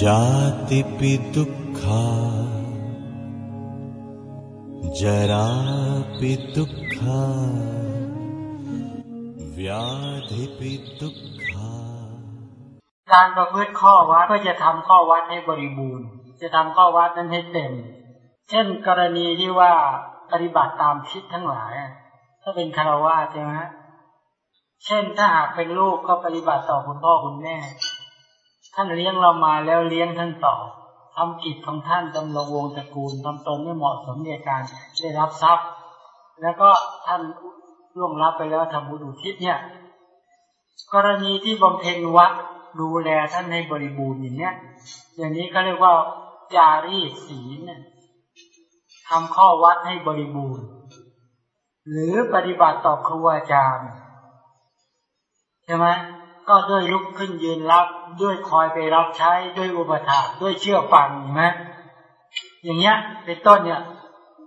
जातिपि दुःखा जरापि दुःखा व्याधिपि दुःखा การประพฤติข้อวัดเพื่อจะทำข้อวัดให้บริบูรณ์ จะทำข้อวัดนั้นให้เต็ม เช่นกรณีที่ว่าปฏิบัติตามทิศทั้งหลาย ถ้าเป็นคารวะใช่ไหมเช่นถ้าหากเป็นลูกก็ปฏิบัติต่อคุณพ่อคุณแม่ ท่านเลี้ยงเรามาแล้วเลี้ยงท่านต่อทำกิจของท่านดำรงวงตระกูลทำตนไม่เหมาะสมในการได้รับทรัพย์ แล้วก็ท่านล่วงรับไปแล้วทำบุญอุทิศเนี่ย กรณีที่บำเพ็ญวัดดูแลท่านให้บริบูรณ์อย่างเนี้ยอย่างนี้ก็เรียกว่า จารีศีลเนี่ยทำข้อวัดให้บริบูรณ์ หรือปฏิบัติต่อครูอาจารย์ใช่ไหม ก็ด้วยลุกขึ้นยืนรับ ด้วยคอยไปรับใช้ด้วยอุปถากด้วยเชื่อฟังนไหมอย่างเงี้ยเป็นต้นเนี่ย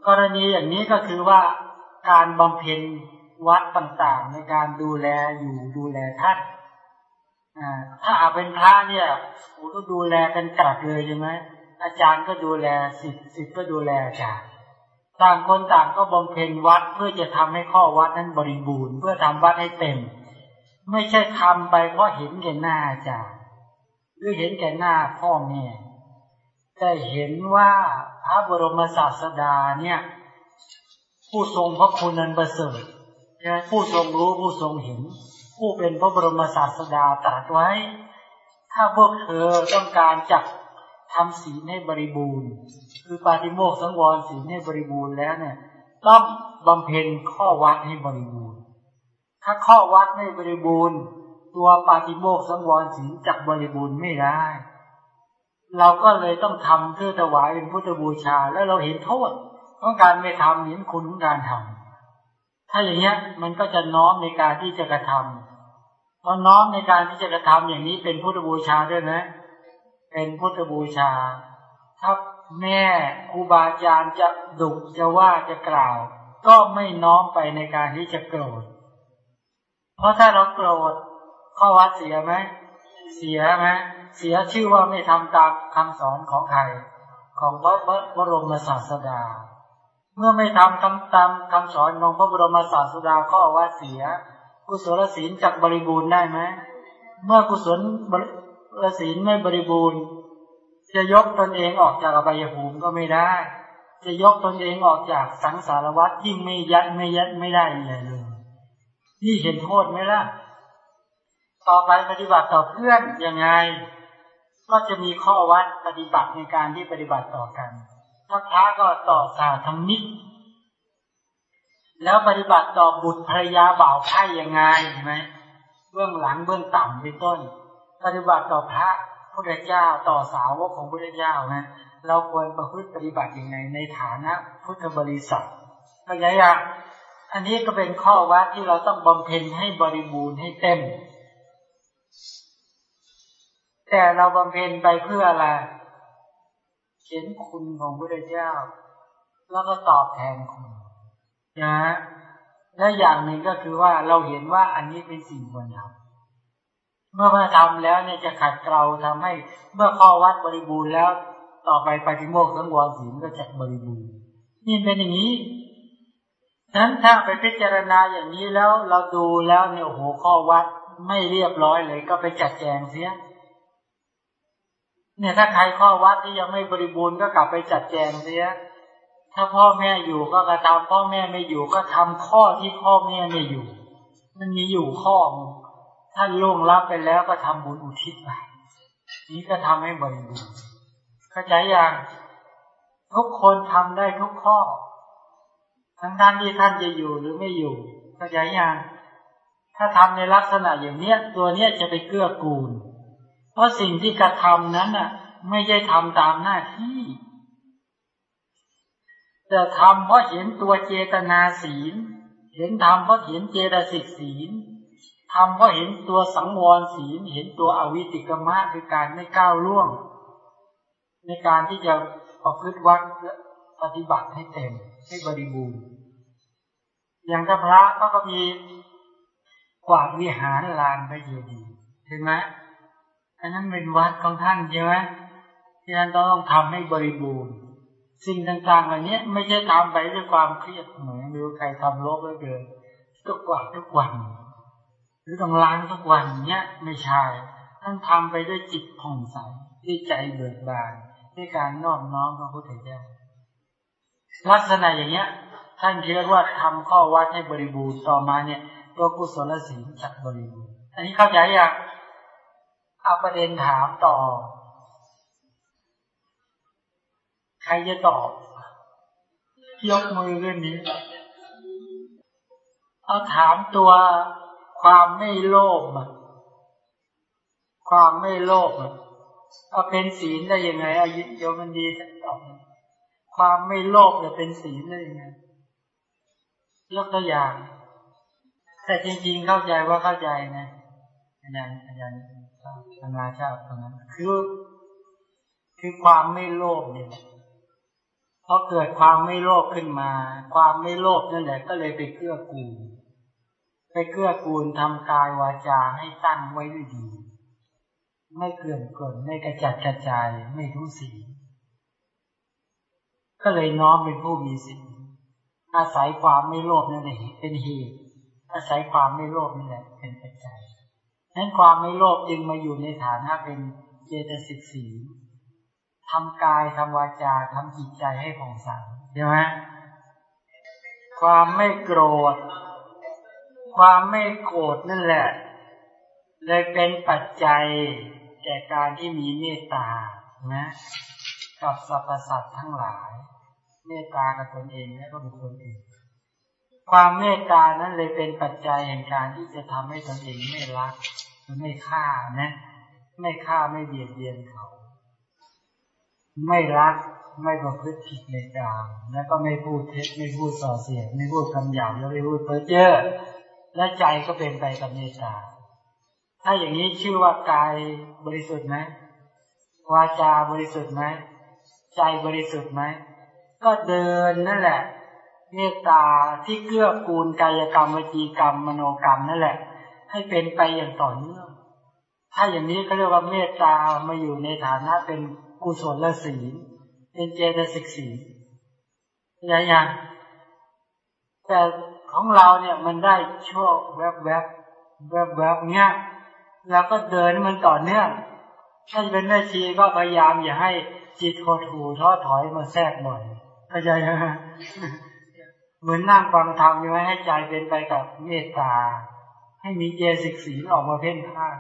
กรณีอย่างนี้ก็คือว่าการบำเพ็ญวัดต่างๆ ในการดูแลอยู่ดูแลท่านอ่าถ้าอาเป็นพระเนี่ยโอ้ก็ดูแลกันกลัดเลยใช่ไหมอาจารย์ก็ดูแลสิทธิ์สิทธิ์ก็ดูแลอาจารย์ต่างคนต่างก็บำเพ็ญวัดเพื่อจะทำให้ข้อวัดนั้นบริบูรณ์ เพื่อทำวัดให้เต็ม ไม่ใช่ทำไปเพราะเห็นแก่หน้าอาจาหรือเห็นแก่หน้าพ่อแม่แต่เห็นว่าพระบรมศาสดาเนี่ย ผู้ทรงพระคุณนันประเสริฐผู้ทรงรู้ผู้ทรงเห็น ผู้เป็นพระบรมศาสดาตรัสไว้ ถ้าพวกเธอต้องการจักทำศีลให้บริบูรณ์ คือปาฏิโมกข์สังวรศีลให้บริบูรณ์แล้วเนี่ย ต้องบำเพ็ญข้อวัดให้บริบูรณ์ ถ้าข้อวัดไม่บริบูรณ์ ตัวปาฏิโมกข์สังวรศีลจักบริบูรณ์ไม่ได้ เราก็เลยต้องทำเพื่อถวายเป็นพุทธบูชา แล้วเราเห็นโทษของการไม่ทำเห็นคุณของการทำถ้าอย่างเงี้ยมันก็จะน้อมในการที่จะกระทำพอน้อมในการที่จะกระทำอย่างนี้เป็นพุทธบูชาด้วยนะ เป็นพุทธบูชา ถ้าแม่ครูบาอาจารย์จะดุจะว่าจะกล่าว ก็ไม่น้อมไปในการที่จะโกรธ เพราะถ้าเราโกรธข้อวัดเสียไหมเสียไหมเสียชื่อว่าไม่ทำตามคำสอนของใครของพระบรมศาสดา เมื่อไม่ทำคำตามคำสอนของพระบรมศาสดาข้อว่าเสีย กุศลศีลจักบริบูรณ์ได้ไหมเมื่อกุศลศีลไม่บริบูรณ์ จะยกตนเองออกจากอบายภูมิก็ไม่ได้ จะยกตนเองออกจากสังสารวัฏยิ่งไม่ยัดไม่ยัดไม่ได้เลย นี่เห็นโทษไหมล่ะ ต่อไปปฏิบัติต่อเพื่อนยังไง ก็จะมีข้อวัดปฏิบัติในการที่ปฏิบัติต่อกันถ้าพระก็ต่อสาธรรมิกแล้วปฏิบัติต่อบุตรภรรยาบ่าวไพ่ยังไงเห็นไหมเบื้องหลังเบื้องต่ำเป็นต้น ปฏิบัติต่อพระพุทธเจ้าต่อสาวกของพุทธเจ้านะเราควรประพฤติปฏิบัติยังไงในฐานะพุทธบริษัทเข้าใจยัง อันนี้ก็เป็นข้อวัดที่เราต้องบำเพ็ญให้บริบูรณ์ให้เต็ม แต่เราบำเพ็ญไปเพื่ออะไรเห็นคุณของพระเจ้า แล้วก็ตอบแทนคุณนะและอย่างหนึ่งก็คือว่าเราเห็นว่าอันนี้เป็นสิ่งควรทำเมื่อมาทำแล้วเนี่ยจะขัดเกลาทำให้เมื่อข้อวัดบริบูรณ์แล้ว ต่อไปปฏิโมกข์สังวรศีลก็จะบริบูรณ์นี่เป็นอย่างนี้ นั้นถ้าไปพิจารณาอย่างนี้แล้วเราดูแล้วเนี่ยโหข้อวัดไม่เรียบร้อยเลยก็ไปจัดแจงเสีย เนี่ยถ้าใครข้อวัดที่ยังไม่บริบูรณ์ก็กลับไปจัดแจงเสีย ถ้าพ่อแม่อยู่ก็กระทำพ่อแม่ไม่อยู่ก็ทำข้อที่พ่อแม่ไม่อยู่ มันมีอยู่ข้อท่านล่วงลับไปแล้วก็ทำบุญอุทิศไปนี้ก็ทำให้บริบูรณ์เข้าใจย่างทุกคนทำได้ทุกข้อ ทั้งท่านที่ท่านจะอยู่หรือไม่อยู่เข้าใจย่างถ้าทำในลักษณะอย่างเนี้ย ตัวเนี้ยจะไปเกื้อกูล เพราะสิ่งที่กระทำนั้นน่ะ ไม่ใช่ทำตามหน้าที่ แต่ทำเพราะเห็นตัวเจตนาศีล เห็นทำเพราะเห็นเจตสิกศีลทำเพราะเห็นตัวสังวรศีล เห็นตัวอวิติกมะคือการไม่ก้าวล่วง ในการที่จะประพฤติวัดปฏิบัติให้เต็มให้บริบูรณ์ อย่างถ้าพระก็ก็มีกวาดวิหารลานพระเจดีย์เห็นไหมอันนั้นเป็นวัดของท่านใช่ไหมที่ท่านต้องทำให้บริบูรณ์ สิ่งต่างๆเหล่านี้ไม่ใช่ทำไปด้วยความเครียดเหมือนดูใครทำโลกเลยเกินก็กวาดทุกวัน หรือต้องล้างทุกวันเนี้ยไม่ใช่ท่านทำไปด้วยจิตผ่องใสด้วยใจเบิกบานด้วยการนอบน้อมพระพุทธเจ้าลักษณะอย่างเนี้ย ท่านเรียกว่าทำข้อวัดให้บริบูรณ์ต่อมาเนี่ยตัวกุศลศีลจักบริบูรณ์อันนี้เข้าใจยังเอาประเด็นถามต่อ ใครจะตอบ ยกมือขึ้นนี้ เอาถามตัวความไม่โลภความไม่โลภเอาเป็นศีลได้ยังไงอายุโยมันดีตอบความไม่โลภจะเป็นศีลได้ยังไง ยกตัวอย่าง แต่จริงๆเข้าใจว่าเข้าใจนะอาจารย์อาจารย์ทำงานชาติตรงนั้นคือ คือความไม่โลภเนี่ยพอเกิดความไม่โลภขึ้นมา ความไม่โลภนั่นแหละ ก็เลยไปเกื้อกูลไปเกื้อกูลทำกายวาจาให้ตั้งไว้ด้วยดี ไม่เกลื่อนกลนไม่กระจัดกระจายไม่ทุศีก็เลยน้อมเป็นผู้มีศีล อาศัยความไม่โลภนั่นเองเป็นเหตุอาศัยความไม่โลภนี่แหละเป็นปัจจัยนั้นความไม่โลภจึงมาอยู่ในฐานะเป็นเจตสิกสีทำกายทำวาจาทำจิตใจให้ผ่องใสใช่ไหมความไม่โกรธ ความไม่โกรธนั่นแหละ เลยเป็นปัจจัยแก่การที่มีเมตตานะ กับสรรพสัตว์ทั้งหลาย เมตตากับตนเองและก็บุคคลอื่นความเมตตานั้นเลยเป็นปัจจัยแห่งการที่จะทำให้ตนเองไม่รักไม่ฆ่านะ ไม่ฆ่าไม่เบียดเบียนเขา ไม่รักไม่ประพฤติผิดในกลางแล้วก็ไม่พูดเท็จไม่พูดส่อเสียดไม่พูดคำหยาบแล้วไม่พูดเพ้อเจ้อและใจก็เป็นไปกับเมตตา ถ้าอย่างนี้ชื่อว่ากายบริสุทธิ์ไหมวาจาบริสุทธิ์ไหมใจบริสุทธิ์ไหม ก็เดินนั่นแหละ เมตตาที่เกื้อกูลกายกรรมวจีกรรมมโนกรรมนั่นแหละ ให้เป็นไปอย่างต่อเนื่องถ้าอย่างนี้เขาเรียกว่าเมตตามาอยู่ในฐานะเป็นกุศลศีลเป็นเจตสิกศีลอย่างอย่างแต่ของเราเนี่ยมันได้ชั่วแวบแวบแวบแวบเนี้ยแล้วก็เดินมันต่อเนื่องถ้าเป็นแม่ชีก็พยายามอย่าให้จิตโคถูท้อถอยมาแทรกบ่อย เข้าใจไหมเหมือนนั่งฟังธรรมใช่ไหมให้ใจเป็นไปกับเมตตา ให้มีเจสิกสีออกมาเพ่นพ่าน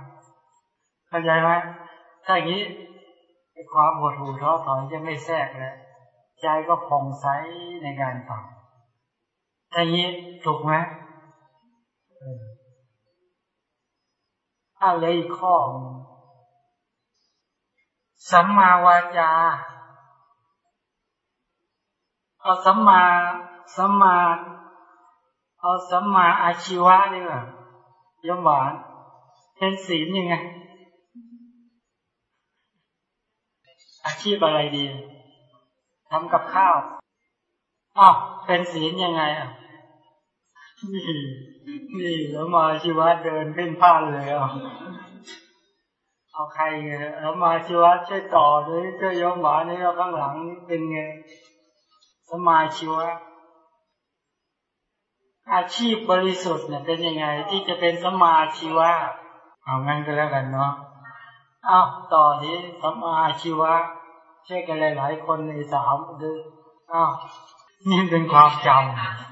เข้าใจไหมถ้าอย่างนี้ความหดหู่ท้อถอยจะไม่แทรกแล้วใจก็ผ่องใสในการฟังถ้าอย่างนี้ถูกไหมถ้าเลยอีกข้อสัมมาวาจา เอาสัมมาสัมมาเอาสัมมาอาชีวะนี่แหละยมหวานเป็นศีลยังไง อาชีพอะไรดีทำกับข้าวอ้าวเป็นศีลยังไงอะนี่นี่แล้วมาชีวะเดินเป็นผ้าเลยอะเอาใครแล้วมาชีวะช่วยต่อด้วยช่วยยกหมานนี่เราข้างหลังเป็นไง มาชีวะอาชีพบริสุทธิ์เนี่ยเป็นยังไง ที่จะเป็นสมาชีวะเอางั้นก็แล้วกันเนาะอ้าวต่อนี้สมาชีวะช่วยกันหลาย ๆ คนในสามดืออ้าวนี่เป็นความจ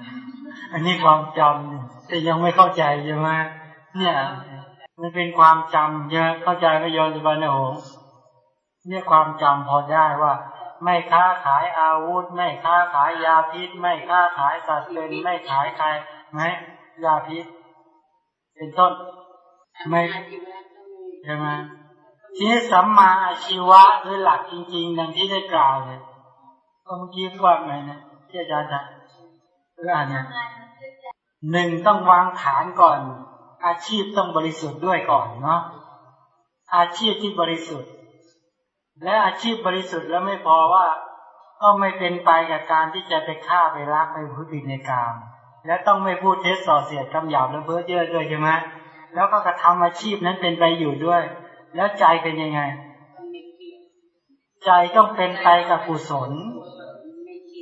ำอันนี้ความจำแต่ยังไม่เข้าใจใช่ไหมเนี่ยมันเป็นความจำเยอะเข้าใจไหมโยมสุบรรณหงเนี่ยความจำพอได้ว่า ไม่ค้าขายอาวุธ ไม่ค้าขายยาพิษ ไม่ค้าขายสัตว์เป็นไม่ขายใครไหมยาพิษ เป็นต้น ไม่ใช่ไหมทีนี้สัมมาอาชีวะโดยหลักจริงๆดังที่ได้กล่าวเลยก็เมื่อกี้ว่าไงนะที่อาจารย์จะเรื่องอะไรหนึ่งต้องวางฐานก่อน อาชีพต้องบริสุทธิ์ด้วยก่อนเนาะอาชีพที่บริสุทธิ์ และอาชีพบริสุทธิ์แล้วไม่พอว่าก็ไม่เป็นไปกับการที่จะไปฆ่าไปรักไปพูดผิดในกามและต้องไม่พูดเท็จส่อเสียดคำหยาบและเพ้อเจ้อด้วยใช่ไหมแล้วก็กระทำอาชีพนั้นเป็นไปอยู่ด้วย แล้วใจเป็นยังไง ใจต้องเป็นไปกับกุศล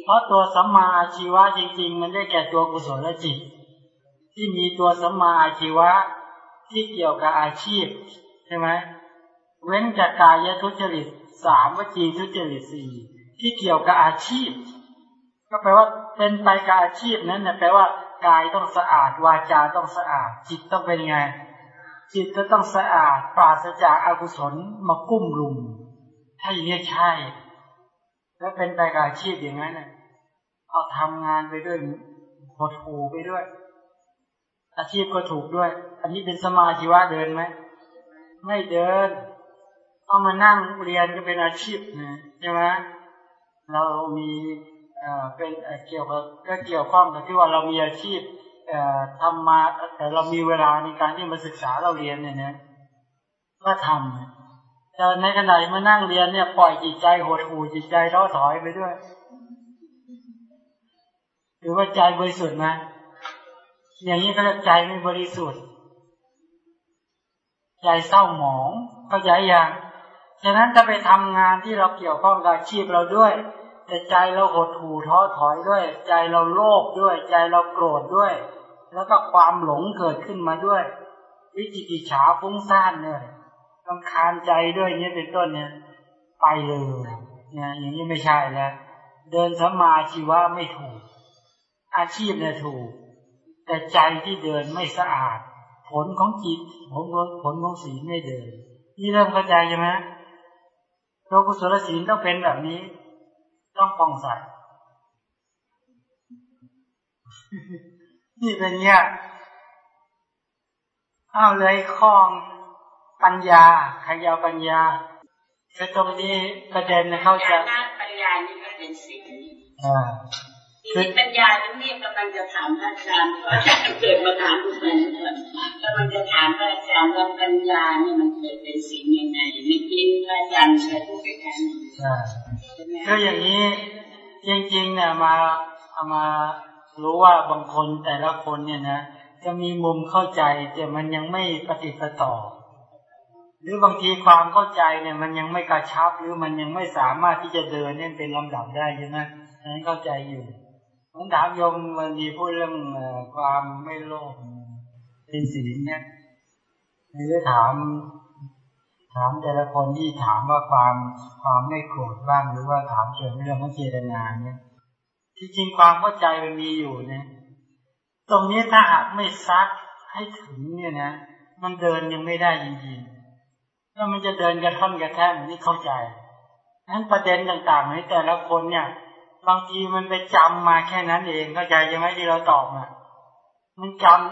เพราะตัวสัมมาอาชีวะจริง ๆ มันได้แก่ตัวกุศลและจิต ที่มีตัวสัมมาอาชีวะที่เกี่ยวกับอาชีพใช่ไหมเว้นจากกายทุจริตสามวจีทุจริตสี่ที่เกี่ยวกับอาชีพ ก็แปลว่าเป็นไปกับอาชีพนั้นนะแปลว่ากายต้องสะอาด วาจาต้องสะอาด จิตต้องเป็นไง จิตก็ต้องสะอาดปราศจากอากุศลมากุ้มลุมถ้าอย่างนี้ใช่ แล้วเป็นไปกับอาชีพอย่างนั้นเนะเอาทำงานไปด้วยหดหูไปด้วย อาชีพก็ถูกด้วย อันนี้เป็นสมาชีวะเดินไหมไม่เดิน เอามานั่งเรียนก็เป็นอาชีพนะใช่ไหมเรามีเอ่อเป็นเกี่ยวกับก็เกี่ยวข้องกับที่ว่าเรามีอาชีพเอ่อทำมาแต่เรามีเวลาในการที่มาศึกษาเราเรียนเนี่ยนะก็ทำแต่ในขณะที่มานั่งเรียนเนี่ยปล่อยจิตใจหดหู่จิตใจท้อถอยไปด้วยหรือว่าใจบริสุทธิ์ไหมอย่างนี้ก็ใจไม่บริสุทธิ์ ใจเศร้าหมองเข้าใจยัง ฉะนั้นถ้าไปทำงานที่เราเกี่ยวข้องกับอาชีพเราด้วย แต่ใจเราหดหู่ท้อถอยด้วย ใจเราโลภด้วย ใจเราโกรธด้วย แล้วก็ความหลงเกิดขึ้นมาด้วย วิจิกิจฉาฟุ้งซ่านเนี่ยลำคาญใจด้วยเนี่ยเป็นต้นเนี่ย ไปเลยเนี่ยอย่างนี้ไม่ใช่แล้วเดินสมาชีวะไม่ถูก อาชีพเนี่ยถูก แต่ใจที่เดินไม่สะอาด ผลของจิตผลของผลของศีลไม่เดิน นี่เริ่มเข้าใจใช่ไหม ตัวกุศลศีลต้องเป็นแบบนี้ ต้องปองใสนี่เป็นเนี้ยอ้าวเลยคล้องปัญญาขยาวปัญญาคือตรงนี้ประเด็นนะเข้าใจปัญญานี่ก็เป็นสิ่งอ่า ทีนี้ปัญญาที่นี่กำลังจะถามอาจารย์เพราะอาจารย์เกิดมาถามทุกคนกำลังจะถามอาจารย์ว่าปัญญาเนี่ยมันเกิดเป็นสิ่งยังไงไม่จริงอาจารย์ใช้พูดไปแค่นี้ก็อย่างนี้จริงๆเนี่ยมาเอามารู้ว่าบางคนแต่ละคนเนี่ยนะจะมีมุมเข้าใจแต่มันยังไม่ปฏิปต่อ หรือบางทีความเข้าใจเนี่ย มันยังไม่กระชับหรือมันยังไม่สามารถที่จะเดินเนี่ยเป็นลำดับได้ใช่ไหมอันนั้นเข้าใจอยู่ ผมถามโยมวันนี้พูดเรื่องความไม่โลภเป็นศีลเนี่ยหรือถาม ถามแต่ละคนที่ถามว่าความความไม่โกรธบ้างหรือว่าถามเกี่ยวกับเรื่องของเจตนาเนี่ยที่จริงความเข้าใจมันมีอยู่เนี่ยตรงนี้ถ้าหากไม่ซักให้ถึงเนี่ยนะมันเดินยังไม่ได้จริงๆแล้วมันจะเดินกระท่อนกระแท่นนี่เข้าใจนั้นประเด็นต่างๆในแต่ละคนเนี่ย บางทีมันไปจำมาแค่นั้นเองเข้าใจใช่ไหมที่เราตอบมามันจำ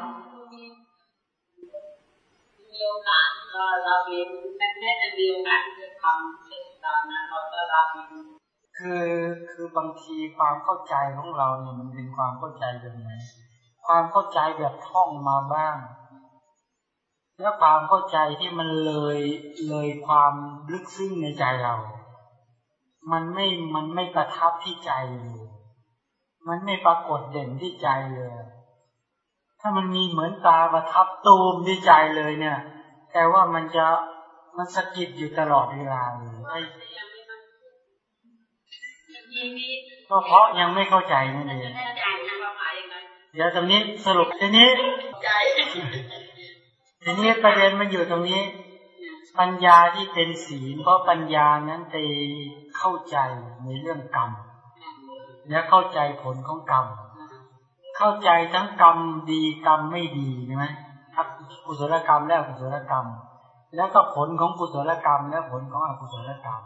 มีโอกาสก็เราเรียนแค่แค่มีโอกาสที่จะทำเช่นตอนนั้นเราก็รับคือคือบางทีความเข้าใจของเราเนี่ยมันเป็นความเข้าใจแบบไหนความเข้าใจแบบท่องมาบ้าง แล้วความเข้าใจที่มันเลยเลยความลึกซึ้งในใจเรา มันไม่มันไม่ประทับที่ใจเลย มันไม่ปรากฏเด่นที่ใจเลย ถ้ามันมีเหมือนตาประทับตูมที่ใจเลยเนี่ย แต่ว่ามันจะมันสะกิดอยู่ตลอดเวลาเลยไอ้ทีนี้ก็เพราะยังไม่เข้าใจนั่นเองอาจารย์ทำประมาณยังไงเดี๋ยวตรงนี้สรุปทีนี้ใจทีนี้ประเด็นมันอยู่ตรงนี้ ปัญญาที่เป็นศีลเพราะปัญญานั้นไปเข้าใจในเรื่องกรรม และเข้าใจผลของกรรม เข้าใจทั้งกรรมดีกรรมไม่ดีใช่ไหมทั้งกุศลกรรมและอกุศลกรรม แล้วก็ผลของกุศลกรรม และผลของอกุศลกรรม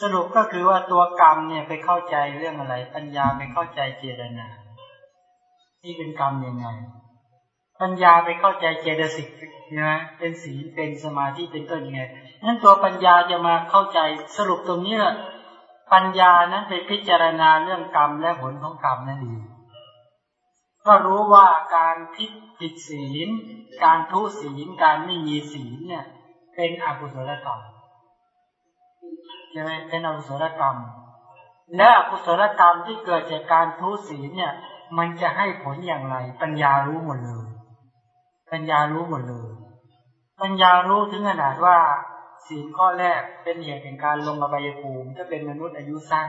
สรุปก็คือว่าตัวกรรมเนี่ยไปเข้าใจเรื่องอะไร ปัญญาไปเข้าใจเจตนาที่เป็นกรรมยังไง ปัญญาไปเข้าใจเจตสิกใช่ไหมเป็นศีลเป็นสมาธิเป็นต้นยังไงนั้นตัวปัญญาจะมาเข้าใจสรุปตรงนี้แหละปัญญานั้นไปพิจารณาเรื่องกรรมและผลของกรรมนั่นเองก็รู้ว่าการพิผิดศีล การทุศีล การไม่มีศีลเนี่ย เป็นอกุศลกรรมใช่ไหมเป็นอกุศลกรรม และอกุศลกรรมที่เกิดจากการทุศีลเนี่ย มันจะให้ผลอย่างไร ปัญญารู้หมดเลย ปัญญารู้หมดเลยปัญญารู้ถึงขนาดว่าศีลข้อแรกเป็นเหตุแห่งการลงอบายภูมิจะเป็นมนุษย์อายุสั้น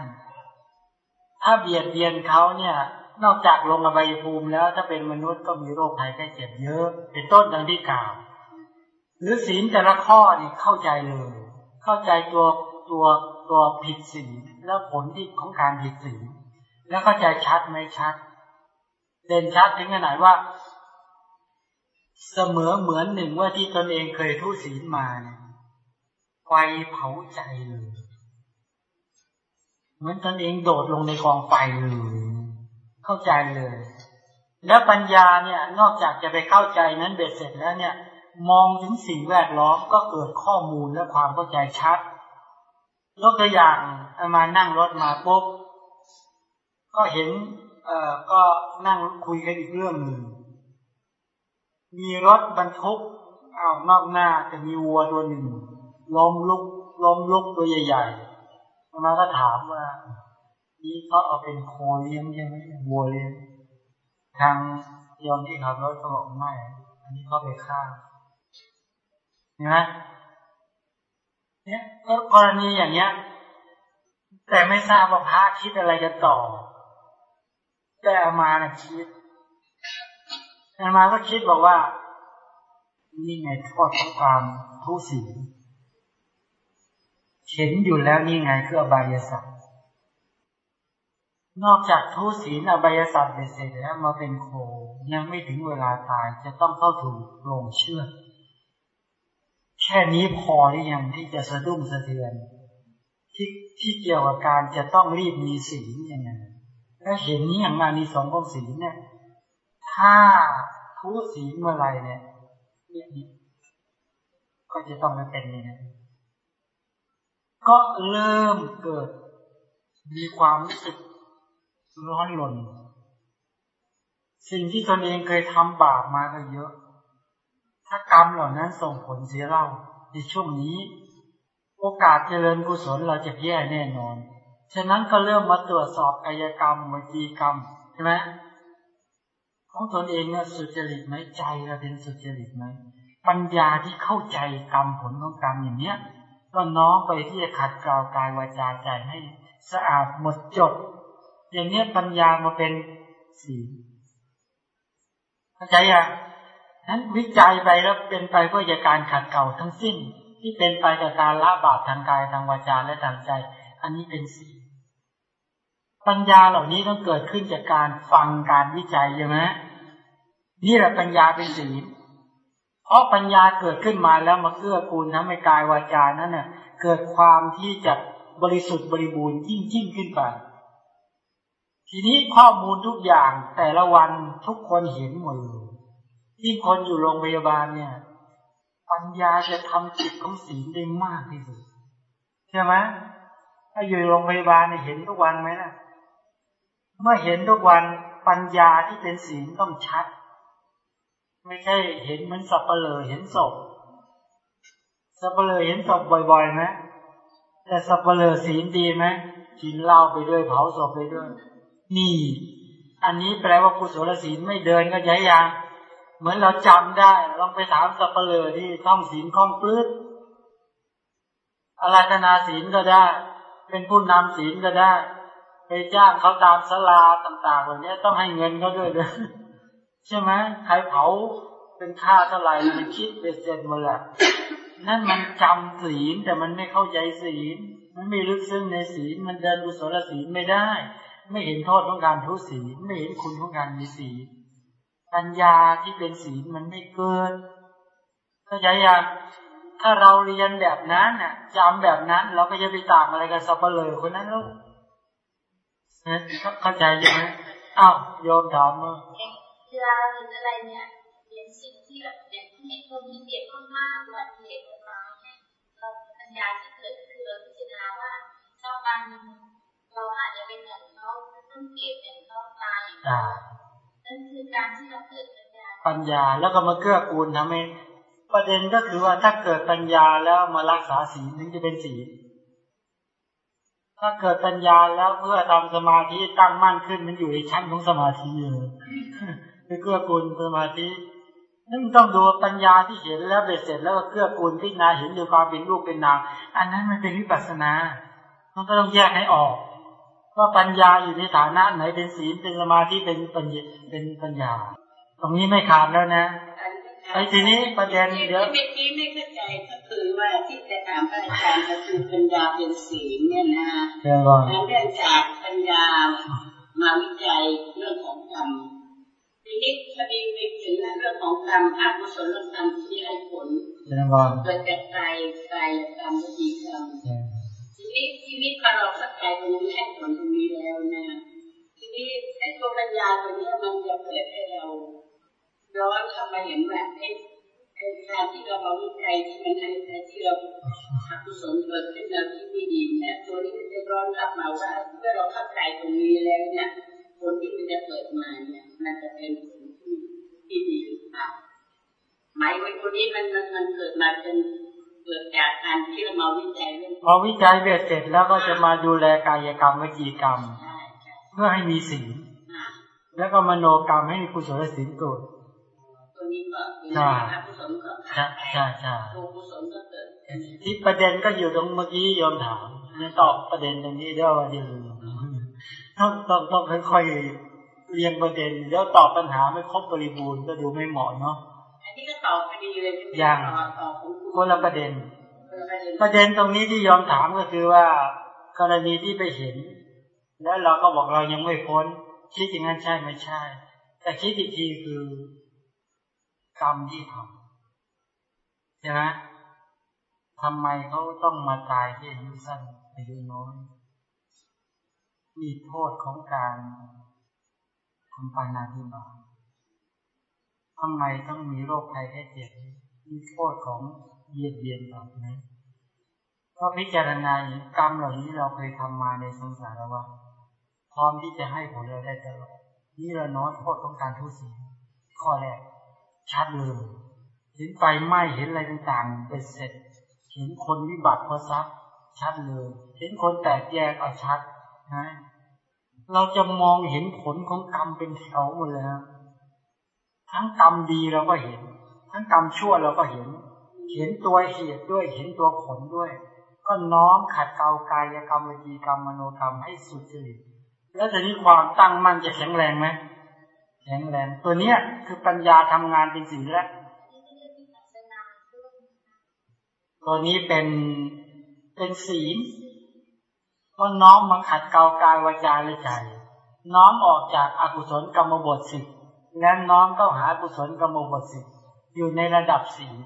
ถ้าเบียดเบียนเขาเนี่ย นอกจากลงอบายภูมิแล้วถ้าเป็นมนุษย์ก็มีโรคภัยไข้เจ็บเยอะ เป็นต้นดังที่กล่าว หรือศีลแต่ละข้อนี่เข้าใจเลย เข้าใจตัวตัวตัวผิดศีลแล้วผลที่ของการผิดศีลแล้วเข้าใจชัดไหมชัด เด่นชัดถึงขนาดว่า เสมอเหมือนหนึ่งว่าที่ตนเองเคยทุศีลมาเนี่ยไฟเผาใจเลยเหมือนตนเองโดดลงในกองไฟเลยเข้าใจเลย แล้วปัญญาเนี่ย นอกจากจะไปเข้าใจนั้นเบ็ดเสร็จแล้วเนี่ย มองถึงสิ่งแวดล้อมก็เกิดข้อมูลและความเข้าใจชัดยกตัวอย่างมานั่งรถมาปุ๊บก็เห็น เอ่อก็นั่งคุยกันอีกเรื่องหนึ่ง มีรถบรรทุกอ้าวนอกหน้าจะมีวัวตัวหนึ่งล้มลุกล้มลุกตัวใหญ่ๆมาก็ถามว่านี่เขาเอาเป็นโคเลี้ยงใช่ไหมวัวเลี้ยงทางยอมที่ขับรถเขาบอกไม่ อันนี้เขาไปฆ่าเห็นไหมเนี่ยกรณีอย่างเนี้ย แต่ไม่ทราบว่าพระคิดอะไรจะต่อ แต่เอามานะคิด อามาก็คิดบอกว่า นี่ไงโทษของความทุศีลเห็นอยู่แล้วนี่ไงคืออบายสัตว์นอกจากทุศีลอบายสัตว์เสร็จแล้วมาเป็นโคยังไม่ถึงเวลาตายจะต้องเข้าถูกลงเชื่อแค่นี้พอหรือยังที่จะสะดุ้งสะเทือน ที่ที่เกี่ยวกับการจะต้องรีบมีศีลยังไงถ้าเห็นนี้อย่างงานนี้สองของศีลเนี่ย ถ้าทุศีเมื่อไรเนี่ยนี่ก็จะต้องมาเป็นนี่นะก็เริ่มเกิด มีความรู้สึกร้อนรนสิ่งที่ตนเองเคยทำบาปมาก็เยอะ ถ้ากรรมเหล่านั้นส่งผลเสียเราในช่วงนี้ โอกาสเจริญกุศลเราจะแย่แน่นอน ฉะนั้นก็เริ่มมาตรวจสอบกายกรรมวิจีกรรมใช่ไหม ของตนเองเนี่ยสุจริตไหมใจเราเป็นสุจริตไหมปัญญาที่เข้าใจกรรมผลของกรรมอย่างเนี้ยก็น้อมไปที่จะขัดเกลากายวาจาใจให้สะอาดหมดจด อย่างเนี้ยปัญญามาเป็นสีเข้าใจยังนั้นวิจัยไปแล้วเป็นไปเพื่อจะการขัดเกลาทั้งสิ้น ที่เป็นไปกับการละบาปทางกายทางวาจาและทางใจ อันนี้เป็นสี ปัญญาเหล่านี้ต้องเกิดขึ้นจากการฟังการวิจัยใช่ไหมนี่แหละปัญญาเป็นศีลเพราะปัญญาเกิดขึ้นมาแล้วมาเกื้อกูลทำให้กายวาจานั้นเน่ะ เกิดความที่จะบริสุทธิ์บริบูรณ์ยิ่งยิ่งขึ้นไป ทีนี้ข้อมูลทุกอย่างแต่ละวันทุกคนเห็นหมดเลยที่คนอยู่โรงพยาบาลเนี่ย ปัญญาจะทำจิตของศีลได้มากที่สุดใช่ไหมถ้าอยู่โรงพยาบาลเนี่ยเห็นทุกวันไหมนะ เมื่อเห็นทุกวันปัญญาที่เป็นศีลต้องชัด ไม่ใช่เห็นเหมือนสับเปลือเห็นศพสับเปลือเห็นศพบ่อยๆไหมแต่สับเปลือศีลดีไหมกินเหล้าไปด้วยเผาศพไปด้วย นี่ อันนี้แปลว่ากุศลศีลไม่เดินก็ใช้ยางเหมือนเราจำได้ลองไปถามสับเปลือที่ท่องศีลคล่องปลื้ดอาราธนาศีลก็ได้ เป็นผู้นำศีลก็ได้ ไปจ้างเขาตามสลาต่างๆแบบนี้ต้องให้เงินเขาด้วยเลยใช่ไหมใครเผาเป็นค่าเท่าไหร่มันคิดเป็นเสร็จหมดแหละนั่นมันจำศีลแต่มันไม่เข้าใจศีล มันไม่ลึกซึ้งในศีล มันเดินกุศลศีลไม่ได้ ไม่เห็นโทษของการทุศีล ไม่เห็นคุณของการมีศีล ปัญญาที่เป็นศีลมันไม่เกินเข้าใจยังถ้าเราเรียนแบบนั้นน่ะจำแบบนั้นเราก็จะไปต่างอะไรกับสับเปลือคนนั้นลูก เข้าใจใช่ไหมอ้าวโยมถามมาเวลาเราเห็นอะไรเนี่ยเห็นสิ่งที่แบบอย่างที่เห็นคนที่เจ็บมากๆวันเหตุมาเนี่ยเราปัญญาที่เกิดคือเราพิจารณาว่าสักวันเราอาจจะเป็นอย่างเขาต้องเก็บอย่างเขาตายอย่างเขานั่นคือการที่เราเกิดปัญญาปัญญาแล้วก็มาเกื้อกูลทำให้ประเด็นก็คือว่าถ้าเกิดปัญญาแล้วมารักษาศีลถึงจะเป็นศีล ถ้าเกิดปัญญาแล้วเพื่อทำสมาธิตั้งมั่นขึ้นมันอยู่ในชั้นของสมาธิเลยคือเกื้อกูลสมาธินั่นต้องดูปัญญาที่เห็นแล้วเบ็ดเสร็จแล้วก็เกื้อกูลพิจารณาเห็นด้วยความเป็นรูปเป็นนามอันนั้นมันเป็นวิปัสสนามันก็ต้องแยกให้ออกว่าปัญญาอยู่ในฐานะไหนเป็นศีลเป็นสมาธิเป็นปัญญาเป็นปัญญา ตรงนี้ไม่ขาดแล้วนะ ไอ้ทีนี้ประเด็นเดี๋ยวที่เมื่อกี้ไม่เข้าใจก็คือว่าที่จะถามพระอาจารย์ก็คือปัญญาเป็นศีลเนี่ยนะเดี๋ยวก่อนเนื่องจากปัญญามาวิจัยเรื่องของกรรมทีนี้พอดีไปถึงเรื่องของกรรมอกุศลกรรมที่ให้ผลเดี๋ยวก่อนเกิดจากกายกายกรรมวิจีกรรมทีนี้ชีวิตพอเราเข้าใจตรงนี้ให้ผลตรงนี้แล้วนะทีนี้ไอ้ตัวปัญญาตัวเนี้ยมันจะเปิดให้เรา ย้อนเข้ามาเห็นว่าไอ้ไอ้การที่เรามาวิจัยที่มันให้ที่เราอกุศลเกิดขึ้นแล้วที่ไม่ดีเนี่ยตัวนี้มันจะร้อนกลับมาว่าเมื่อเราเข้าใจตรงนี้แล้วเนี่ยผลที่มันจะเกิดมาเนี่ยมันจะเป็นผลที่ที่ดีหรือเปล่าหมายว่าตัวนี้มันมันมันเกิดมาเป็นเกิดจากการที่เรามาวิจัยเรื่องพอวิจัยเบ็ดเสร็จแล้วก็จะมาดูแลกายกรรมวิจีกรรมใช่ใช่เพื่อให้มีศีลอ่าแล้วก็มโนกรรมให้มีกุศลศีลเกิด ตัวนี้ก็เป็นใช่อกุศลก็ใช่ใช่ใช่ตัวกุศลก็เกิดที่ประเด็นก็อยู่ตรงเมื่อกี้โยมถามเนี่ยตอบประเด็นตรงนี้เดี๋ยวว่าจะลืมต้องต้องต้องค่อยๆเรียงประเด็นเดี๋ยวตอบปัญหาไม่ครบบริบูรณ์ก็ดูไม่เหมาะเนาะอันนี้ก็ตอบพอดีเลยใช่ไหมยังตอบตอบของคุณคนละประเด็นคนละประเด็น ประเด็นตรงนี้ที่ยอมถามก็คือว่ากรณีที่ไปเห็น แล้วเราก็บอกเรายังไม่พ้นคิดอย่างนั้นใช่ไม่ใช่ แต่คิดอีกทีคือ กรรมที่ทำใช่ไหมทำไมเขาต้องมาตายที่อายุสั้นอายุน้อยมีโทษของการทำปานาธิบาตทำไมต้องมีโรคภัยแค่เจ็บมีโทษของเยียดเบียนต่อไหมก็พิจารณาอย่างกรรมเหล่านี้เราเคยทำมาในสงสารวัฏพร้อมที่จะให้ผลเราได้ตลอดนี่เราน้อยโทษของการทุศีลข้อแรก ชัดเลยเห็นไฟไหม้เห็นอะไรต่างๆเป็นเสร็จ เห็นคนวิบัติเพราะทรัพย์ชัดเลย เห็นคนแตกแยกเอาชัดนะเราจะมองเห็นผลของกรรมเป็นแถวหมดเลยนะทั้งกรรมดีเราก็เห็น ทั้งกรรมชั่วเราก็เห็น เห็นตัวเหตุด้วยเห็นตัวผลด้วย ก็น้อมขัดเกลากายกรรมวิจีกรรมมโนกรรมให้สุดจริตแล้วทีนี้ความตั้งมั่นจะแข็งแรงไหม แข็งแรงตัวเนี้ยคือปัญญาทำงานเป็นศีลแล้วตัวนี้เป็นเป็นศีลก็น้อมมาขัดเกลากายวาจาและใจ น้อมออกจากอากุศลกรรมบทสิบและน้อมเข้าหากุศลกรรมบทสิบอยู่ในระดับศีล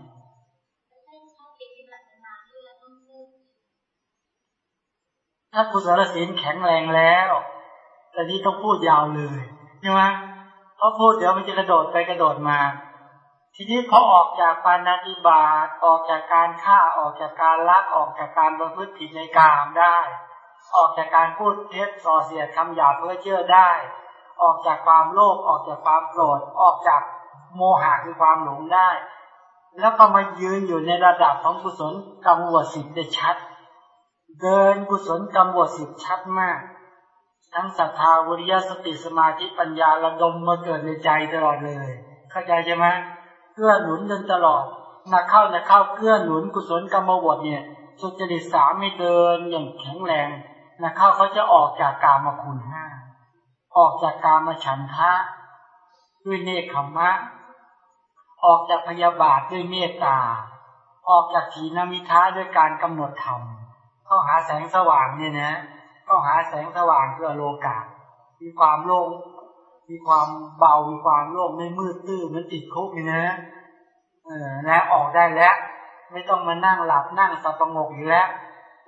ถ้ากุศลศีลแข็งแรงแล้วแต่นี้ต้องพูดยาวเลยใช่ไหม พราะพูดเดี๋ยวมันจะกระโดดไปกระโดดมา ทีนี้เขาออกจากปานาติบาตออกจากการฆ่าออกจากการลักออกจากการประพฤติผิดในกามได้ ออกจากการพูดเท็จส่อเสียดคำหยาบเพื่อเชื่อได้ ออกจากความโลภออกจากความโกรธออกจากโมหะคือความหลงได้ แล้วก็มายืนอยู่ในระดับของกุศลกรรมบวชสิบได้ชัด เดินกุศลกรรมบวชสิบชัดมาก ทั้งศรัทธาวิริยะสติสมาธิปัญญาระดมมาเกิดในใจตลอดเลย เข้าใจใช่ไหมเกื้อหนุนเดินตลอดนักเข้านักเข้าเกื้อหนุนกุศลกรรมบวชเนี่ย สุจริตสามไม่เดินอย่างแข็งแรงนักเข้าเขาจะออกจากกามคุณห้าออกจากกามฉันทะด้วยเนคขมมะ ออกจากพยาบาทด้วยเมตตา ออกจากขีนามิทะด้วยการกำหนดธรรมเข้าหาแสงสว่างเนี่ยนะ เข้าหาแสงสว่างคืออโลกามีความโล่งมีความเบา มีความโล่งไม่มืดตื้อเหมันติดคุกนี่นะเออนะออกได้แล้ว ไม่ต้องมานั่งหลับนั่งสับประงกอยู่แล้ว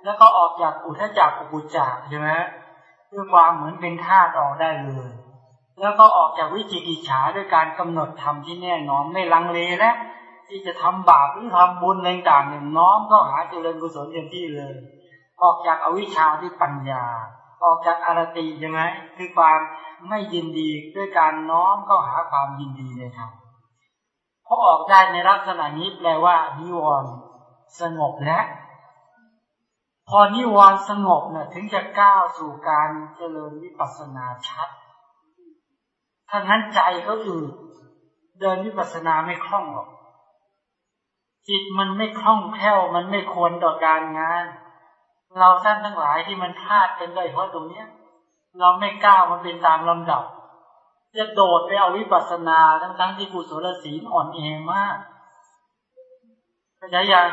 แล้วก็ออกจากอุทจักอุกุจักใช่ไหมด้วยความเหมือนเป็นธาตุออกได้เลย แล้วก็ออกจากวิจิกิจฉาด้วยการกำหนดธรรมที่แน่นอนไม่ลังเลแล้วที่จะทำบาปหรือทำบุญอะไรต่างๆเนี่ยน้อมก็หาเจริญกุศลเต็มที่เลย ออกจากอวิชชาด้วยปัญญา ออกจากอารติใช่ไหมคือความไม่ยินดีด้วยการน้อมก็หาความยินดีในธรรมพอออกได้ในลักษณะนี้แปลว่านิวรณ์สงบแล้วพอนิวรณ์สงบเนี่ยถึงจะก้าวสู่การเจริญวิปัสสนาชัดถ้างั้นใจก็อืดเดินวิปัสสนาไม่คล่องหรอกจิตมันไม่คล่องแคล่วมันไม่ควรต่อการงาน เราท่านทั้งหลายที่มันพลาดกันเลยเพราะตรงเนี้ย เราไม่ก้าวมันเป็นตามลำดับ จะโดดไปเอาวิปัสสนาทั้งทั้งที่กุศลศีลอ่อนแอมากเข้าใจยัง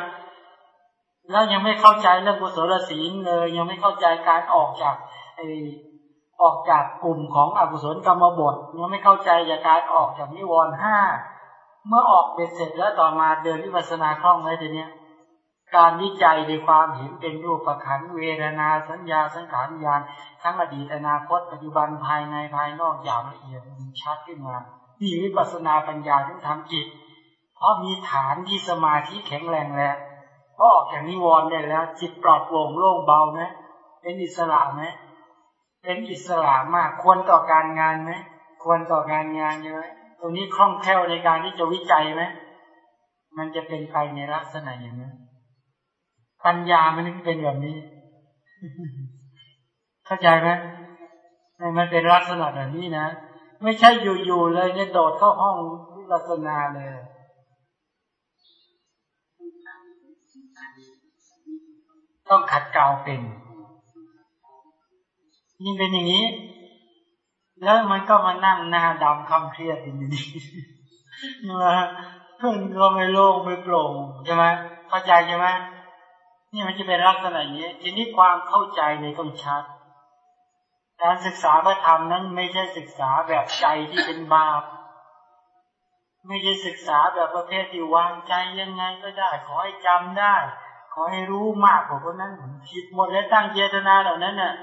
แล้วยังไม่เข้าใจเรื่องกุศลศีลเลย ยังไม่เข้าใจการออกจากไอออกจากกลุ่มของอกุศลกรรมบทยังไม่เข้าใจจากการออกจากนิวรณ์ห้าเมื่อออกเบ็ดเสร็จแล้วต่อมาเดินวิปัสสนาคล่องเลยทีเนี้ย การวิจัยในความเห็นเป็นรูปประขันเวทนาสัญญาสังขารญาณทั้งอดีตอนาคตปัจจุบันภายในภายนอกอย่างละเอียดชัดขึ้นมานี่วิปัสนาปัญญาที่ทำจิต เพราะมีฐานที่สมาธิแข็งแรงแล้วพอออกจากนิวรณ์ได้แล้ว จิตปลอดโปร่งโล่งเบาไหมเป็นอิสระไหมเป็นอิสระมากควรต่อการงานไหมควรต่อการงานใช่ไหมตรงนี้คล่องแคล่วในการที่จะวิจัยไหมมันจะเป็นไปในลักษณะอย่างนั้น ปัญญามันเป็นแบบนี้ เข้าใจไหมมันเป็นลักษณะแบบนี้นะ ไม่ใช่อยู่ๆเลยเนี่ยโดดเข้าห้องวิปัสสนาเลยต้องขัดเกลาเป็นยิ่งเป็นอย่างนี้ แล้วมันก็มานั่งหน้าดำคำเครียดอย่างนี้นะเพื่อนก็ไม่โล่งไม่โปร่งใช่ไหมเข้าใจใช่ไหม นี่มันจะเป็นลักษณะนี้ ทีนี้ความเข้าใจในต้องชัด การศึกษาพระธรรมนั้นไม่ใช่ศึกษาแบบใจที่เป็นบาป ไม่ใช่ศึกษาแบบประเภทที่วางใจยังไงก็ได้ ขอให้จำได้ ขอให้รู้มากกว่าคนนั้นผิดหมดแล้วตั้งเจตนาเหล่านั้นน่ะ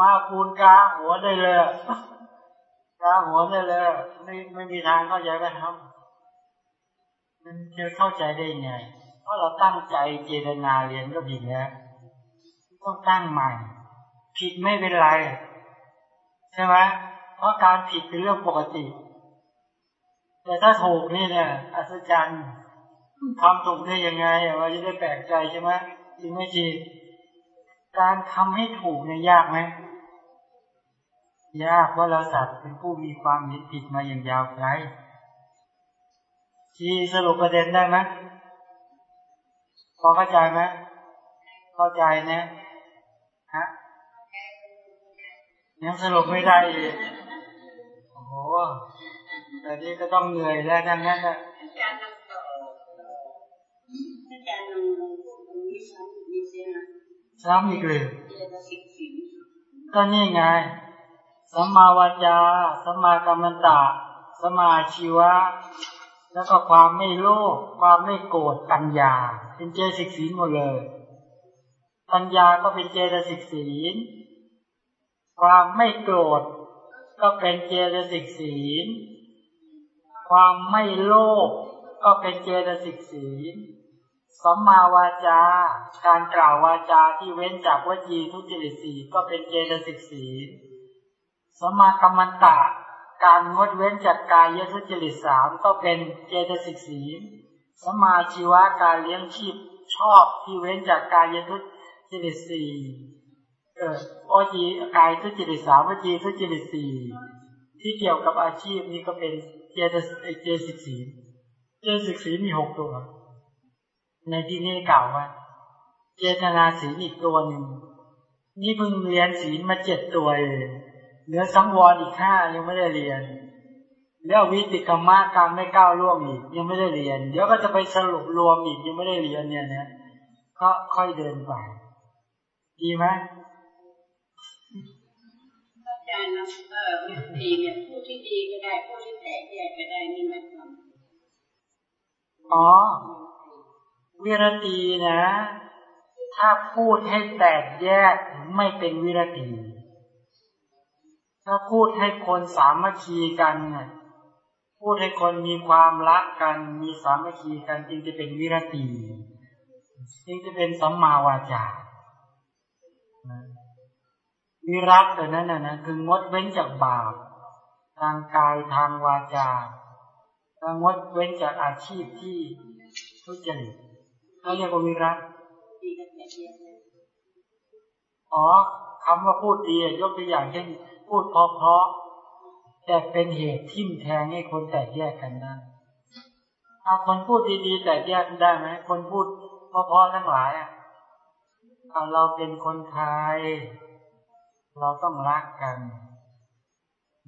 มาคูณกาหัวได้เลยกาหัวได้เลยไม่ไม่มีทางเข้าใจพระธรรมมันจะเข้าใจได้ยังไง เพราะเราตั้งใจเจตนาเรียนก็ผิดแล้วต้องตั้งใหม่ ผิดไม่เป็นไร ใช่ไหมเพราะการผิดเป็นเรื่องปกติ แต่ถ้าถูกนี่เนี่ยอัศจรรย์ทำถูกได้ยังไงว่าจะได้แปลกใจใช่ไหมจริงไม่จริงการทำให้ถูกเนี่ยยากไหมยากเพราะเราสัตว์เป็นผู้มีความผิดมาอย่างยาวไกลที่สรุปประเด็นได้ไหม อเข้าใจไหมเข้าใจนะฮะยังสรุปไม่ได้เลยโอ้โหแต่นี้ก็ต้องเหนื่อยแล้วทั้งนั้นอะอาจารย์นำต่ออาจารย์นำพูดตรงนี้ซ้ำอีกเสียนะซ้ำอีกเลยเจตสิกสิก็นี่ไงสัมมาวาจาสัมมากรรมตะสัมมาชีวะ แล้วก็ความไม่โลภความไม่โกรธปัญญา เป็นเจสิกศีลหมดเลย ปัญญาก็เป็นเจตสิกศีล ความไม่โกรธก็เป็นเจตสิกศีล ความไม่โลภก็เป็นเจตสิกศีลสัมมาวาจา การกล่าววาจาที่เว้นจากวจีทุจริตสีก็เป็นเจตสิกศีสัมมากรรมตะ การงดเว้นจากกายทุจริตสามก็เป็นเจตสิกสี สมาชีวะการเลี้ยงชีพชอบที่เว้นจากการยทุจริตสี่เออโอจีกายทุจริตสามวจีทุจริตสี่ที่เกี่ยวกับอาชีพนี้ก็เป็นเจตเจสิกสีเจสิกสีมีหกตัว ในที่นี้กล่าวว่า เจตนาสีอีกตัวหนึ่งนี่เพิ่งเรียนศีลมาเจ็ดตัวเองเหลือสังวรอีกห้ายังไม่ได้เรียน แล้ววิติกรรมการไม่ก้าวล่วงอีกยังไม่ได้เรียน เดี๋ยวก็จะไปสรุปรวมอีกยังไม่ได้เรียนเนี่ยนะก็ค่อยเดินไป ดีไหมอาจารย์นะเออดีเนี่ยผู้ที่ดีก็ได้ผู้ที่แตกแยกก็ได้นี่นะครับอ๋อวิรตีนะ ถ้าพูดให้แตกแยกไม่เป็นวิรตีถ้าพูดให้คนสามัคคีกันเนี่ย พูดให้คนมีความรักกัน มีสามัคคีกันจึงจะเป็นวิรติจึงจะเป็นสัมมาวาจาวิรัตแต่นั้นนะคืองดเว้นจากบาปทางกายทางวาจาทางงดเว้นจากอาชีพที่ทุจริตเขาเรียกว่าวิรัตอ๋อคำว่าพูดดียกตัวอย่างเช่นพูดเพราะ แต่เป็นเหตุทิ่มแทงให้คนแตกแยกกันได้เอาคนพูดดีๆแตกแยกได้ไหมคนพูดเพราะๆทั้งหลายอะเอาเราเป็นคนไทย เราต้องรักกัน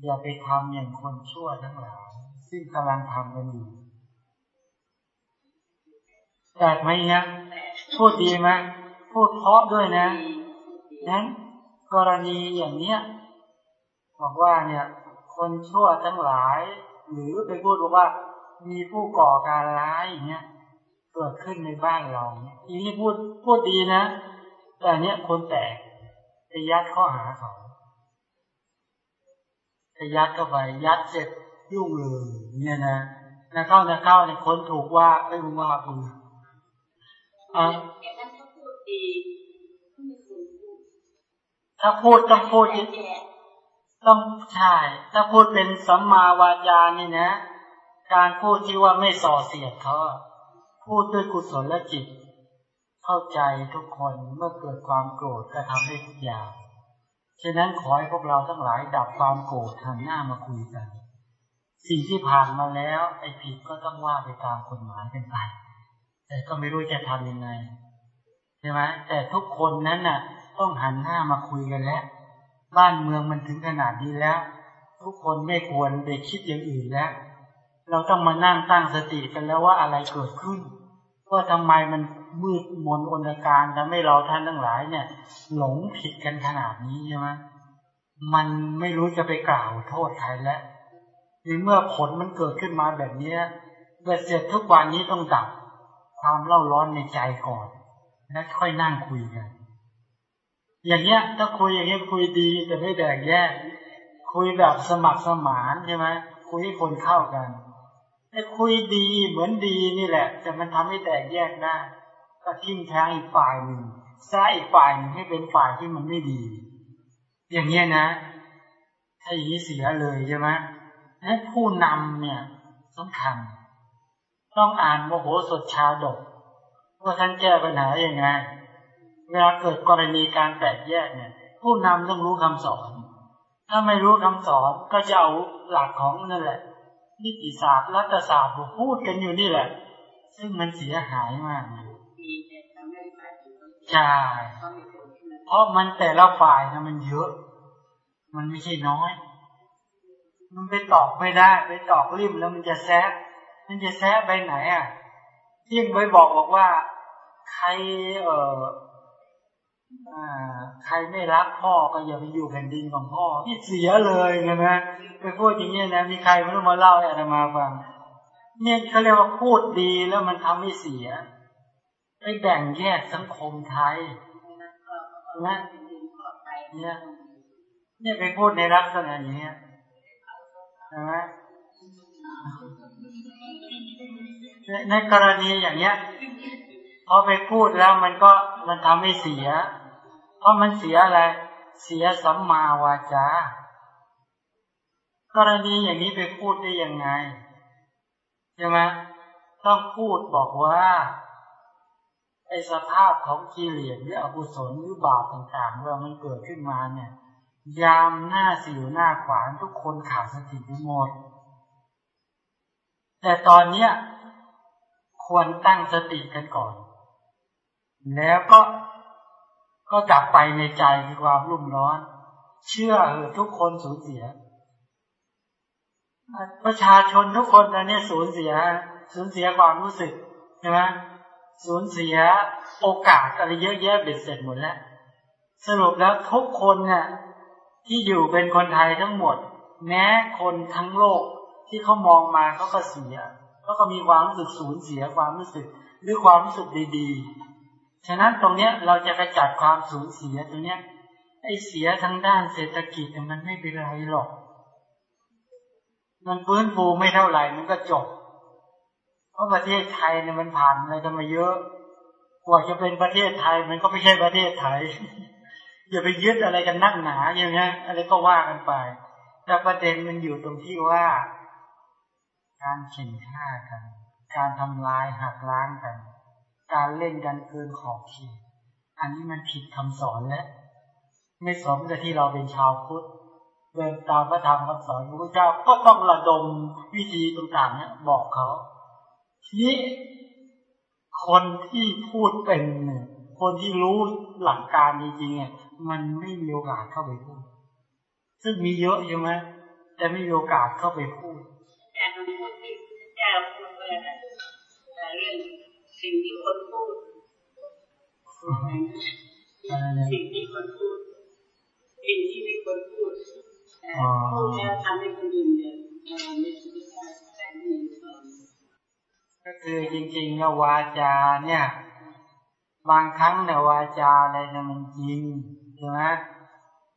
อย่าไปทำอย่างคนชั่วทั้งหลาย ซึ่งกำลังทำกันอยู่แตกไหมเนี่ยพูดดีไหมพูดเพราะด้วยนะนั้นกรณีอย่างเนี้ยบอกว่าเนี่ย คนชั่วทั้งหลาย หรือไปพูดบอกว่า มีผู้ก่อการร้ายอย่างเงี้ยเกิดขึ้นในบ้านเราเนี่ยทีนี้พูดพูดดีนะ แต่เนี้ยคนแตกไปยัดข้อหาเขาไปยัดเข้าไปยัดเสร็จยุ่งเลยเนี่ยนะนะเข้านะเข้าเนี่ยคนถูกว่าไม่รู้ว่าคุณอะแต่นั้นเขาพูดดีเขาไม่ควรพูดถ้าพูดต้องพูดแต่แก่ ต้องใช่ถ้าพูดเป็นสัมมาวาจานี่นะ การพูดที่ว่าไม่ส่อเสียดเขาอพูดด้วยกุศลและจิต เข้าใจทุกคนเมื่อเกิดความโกรธก็ทำให้ทุกอย่างฉะนั้นขอให้พวกเราทั้งหลายดับความโกรธหันหน้ามาคุยกัน สิ่งที่ผ่านมาแล้ว ไอ้ผิดก็ต้องว่าไปตามกฎหมายกันไปแต่ก็ไม่รู้จะทำยังไงใช่ไหมแต่ทุกคนนั้นน่ะ ต้องหันหน้ามาคุยกันแล้ว บ้านเมืองมันถึงขนาดนี้แล้ว ทุกคนไม่ควรไปคิดอย่างอื่นแล้ว เราต้องมานั่งตั้งสติกันแล้วว่าอะไรเกิดขึ้นว่าทำไมมันมืดมนอนการทำให้เราท่านทั้งหลายเนี่ย หลงผิดกันขนาดนี้ใช่ไหมมันไม่รู้จะไปกล่าวโทษใครแล้วในเมื่อผลมันเกิดขึ้นมาแบบเนี้ยเบ็ดเสร็จทุกวันนี้ต้องดับความเล่าร้อนในใจก่อน แล้วค่อยนั่งคุยกัน อย่างเงี้ยถ้าคุยอย่างเงี้ยคุยดีแต่ไม่แตกแยก คุยแบบสมัครสมานใช่ไหมคุยให้คนเข้ากันแต่คุยดีเหมือนดีนี่แหละ แต่มันทำให้แตกแยกได้ก็ทิ่มแทงอีกฝ่ายหนึ่งซะอีกฝ่ายหนึ่งให้เป็นฝ่ายที่มันไม่ดี อย่างเงี้ยนะ ถ้าอย่างนี้เสียเลยใช่ไหมนั้นผู้นำเนี่ยสำคัญ ต้องอ่านโมโหสดชาดกว่าท่านแก้ปัญหาอย่างไง เวลาเกิดกรณีการแตกแยกเนี่ย ผู้นำต้องรู้คำสอน ถ้าไม่รู้คำสอนก็จะเอาหลักของนั่นแหละนิติศาสตร์รัฐศาสตร์พูดกันอยู่นี่แหละ ซึ่งมันเสียหายมากใช่เพราะมันแต่ละฝ่ายนะมันเยอะ มันไม่ใช่น้อย มันไปตอกไม่ได้ ไปตอกริมแล้วมันจะแซะมันจะแซะไปไหนอะที่งไปบอกบอกว่า ใครเอ่อ ใครไม่รักพ่อก็อย่าไปอยู่แผ่นดินของพ่อที่เสียเลยนะนะไปพูดอย่างนี้นะมีใครไม่รู้มาเล่าให้อาตมาฟังเนี่ยเขาเรียกว่าพูดดีแล้วมันทำให้เสียไปแบ่งแยกสังคมไทยเนดินขอไปเนี่ยเนี่ยไปพูดในลักษณะอย่างเนี้ยใช่ไหมในในกรณีอย่างเนี้ยพอไปพูดแล้วมันก็ มันทำให้เสีย เพราะมันเสียอะไร เสียสัมมาวาจากรณีอย่างนี้ไปพูดได้ยังไงใช่ไหมต้องพูดบอกว่าไอสภาพของกิเลสหรืออกุศลหรือบาปต่างๆเว่ามันเกิดขึ้นมาเนี่ย ยามหน้าสิวหน้าขวานทุกคนขาดสติไปหมด แต่ตอนเนี้ยควรตั้งสติกันก่อน แล้วก็ก็กลับไปในใจคือความรุ่มร้อน เชื่อเออทุกคนสูญเสีย ประชาชนทุกคนตอนนี้สูญเสีย สูญเสียความรู้สึกใช่ไหมสูญเสียโอกาสอะไรเยอะแยะเบ็ดเสร็จหมดแล้วสรุปแล้วทุกคนเนี่ยที่อยู่เป็นคนไทยทั้งหมด แม้คนทั้งโลกที่เขามองมาเขาก็เสียเขาก็มีความรู้สึกสูญเสียความรู้สึกหรือความรู้สึกดีๆ ฉะนั้นตรงเนี้ยเราจะกระจัดความสูญเสียตรงเนี้ยไอ้เสียทางด้านเศรษฐกิจมันไม่เป็นไรหรอก มันฟื้นฟูไม่เท่าไหร่มันก็จบ เพราะประเทศไทยเนี่ยมันผ่านอะไรกันมาเยอะ กว่าจะเป็นประเทศไทยมันก็ไม่ใช่ประเทศไทย อย่าไปยึดอะไรกันนักหนาอย่างเงี้ยอะไรก็ว่ากันไป แต่ประเด็นมันอยู่ตรงที่ว่า การเข็นฆ่ากัน การทำลายหักล้างกัน การเล่นกันเกินขอบเขตอันนี้มันผิดคำสอนแล้วไม่สมกับที่เราเป็นชาวพุทธเดินตามพระธรรมคำสอนของพระเจ้าก็ต้องระดมวิธีต่างๆเนี่ยบอกเขาทีนี้คนที่พูดเป็นเนี่ยคนที่รู้หลักการจริงๆเนี่ยมันไม่มีโอกาสเข้าไปพูด ซึ่งมีเยอะใช่ไหมแต่ไม่มีโอกาสเข้าไปพูดการพูดที่เจ้พูดว่าเรื่อง สิ่งที่คนพูดสิ่งที่คนพูดสิ่งที่มีคนพูดพูดแล้วทำให้คนอื่นเนี่ยไม่ใช่แต่เงินทองก็คือจริงๆนะวาจาเนี่ย บางครั้งเนี่ยวาจาอะไรมันจริงใช่ไหม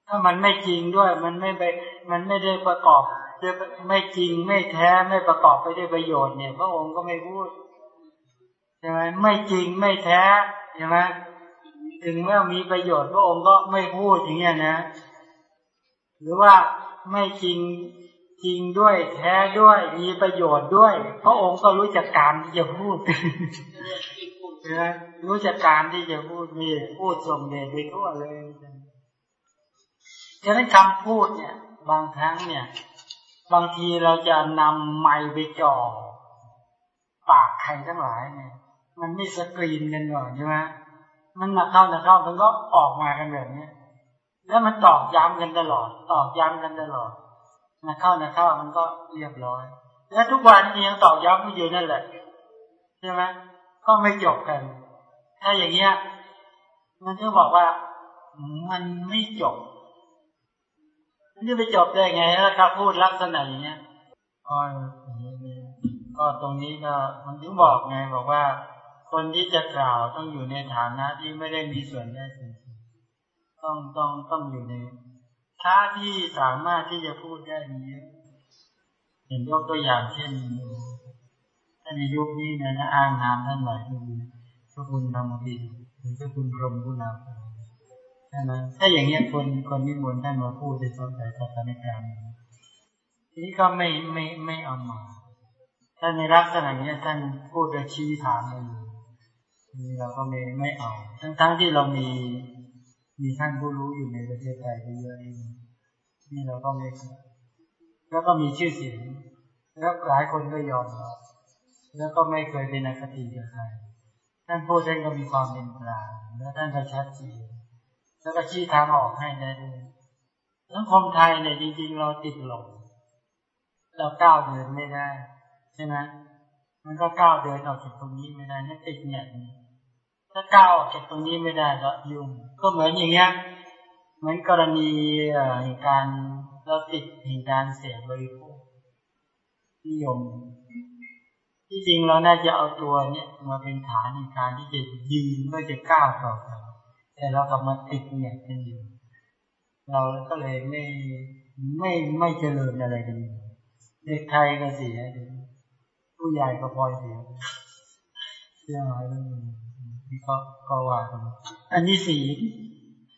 ถ้ามันไม่จริงด้วย มันไม่ไป มันไม่ได้ประกอบไม่จริงไม่แท้ไม่ประกอบไปด้วยประโยชน์เนี่ย พระองค์ก็ไม่พูด ใช่ไหมไม่จริงไม่แท้ใช่ไหมถึงเมื่อมีประโยชน์พระองค์ก็ไม่พูดอย่างเงี้ยนะ หรือว่าไม่จริงจริงด้วยแท้ด้วยมีประโยชน์ด้วย พระองค์ก็รู้จักการที่จะพูดที่พูดใช่ไหมรู้จักการที่จะพูดมีพูดส่งเดชไปทั่วเลยฉะนั้นคำพูดเนี่ย บางครั้งเนี่ย บางทีเราจะนำไม้ไปจ่อปากใครทั้งหลายเนี่ย มันไม่สกรีนกันก่อนใช่ไหมมันหนักเข้าหนักเข้ามันก็ออกมากันแบบนี้แล้วมันตอกย้ำกันตลอด ตอกย้ำกันตลอดหนักเข้าหนักเข้ามันก็เรียบร้อย แล้วทุกวันนี้ยังตอกย้ำกันอยู่นั่นแหละใช่ไหมก็ไม่จบกัน ถ้าอย่างเงี้ย มันก็บอกว่ามันไม่จบ มันจะไปจบได้ไงถ้าเขาพูดลักษณะอย่างเงี้ยก็ก็ตรงนี้ก็มันถึงบอกไงบอกว่า คนที่จะกล่าวต้องอยู่ในฐานะที่ไม่ได้มีส่วนได้ส่วนเสียต้องต้องต้องอยู่ในท่าที่สามารถที่จะพูดได้มีเยอะเห็นยกตัวอย่างเช่นถ้าในยุคนี้นะนะอ้างนามท่านหลายคือพระคุณธรรมบิดหรือพระคุณพรมผู้นำใช่ไหมถ้าอย่างเงี้ยคนคนนิมนต์ท่านมาพูดในสมัยสถานการณ์ทีนี้ก็ไม่ไม่ไม่เอามาถ้าในลักษณะนี้ท่านพูดโดยชี้ทางเลย เราก็ไม่ไม่เอาทั้งทั้งที่เรามีมีท่านผู้รู้อยู่ในประเทศไทยเยอะๆนี่เราก็ไม่แล้วก็มีชื่อเสียงแล้วหลายคนก็ยอมรับแล้วก็ไม่เคยเป็นอคติกับใครท่านพูดท่านก็มีความเป็นกลางแล้วท่านก็ชัดเจนแล้วก็ชี้ทางออกให้ได้ด้วยสังคมไทยเนี่ยจริง ๆ เราติดหลงเราก้าวเดินไม่ได้ ใช่ไหมมันก็ก้าวเดินออกจากตรงนี้ไม่ได้นั่นติดเนี่ย ถ้าก้าวออกจากตรงนี้ไม่ได้ก็ยุ่งก็เหมือนอย่างเงี้ยเหมือนกรณีเหตุการณ์เราติดเหตุการณ์เสพบริโภคนิยม ที่จริงเราน่าจะเอาตัวเนี่ยมาเป็นฐานในการที่จะยืนเพื่อจะก้าวต่อไปแต่เรากลับมาติดเนี่ยกันอยู่เราก็เลยไม่ไม่ไม่เจริญอะไรกันอยู่เด็กไทยก็เสียผู้ใหญ่ก็พลอยเสียเสียหายเรื่องนึง ก็ก็ว่าอันนี้สี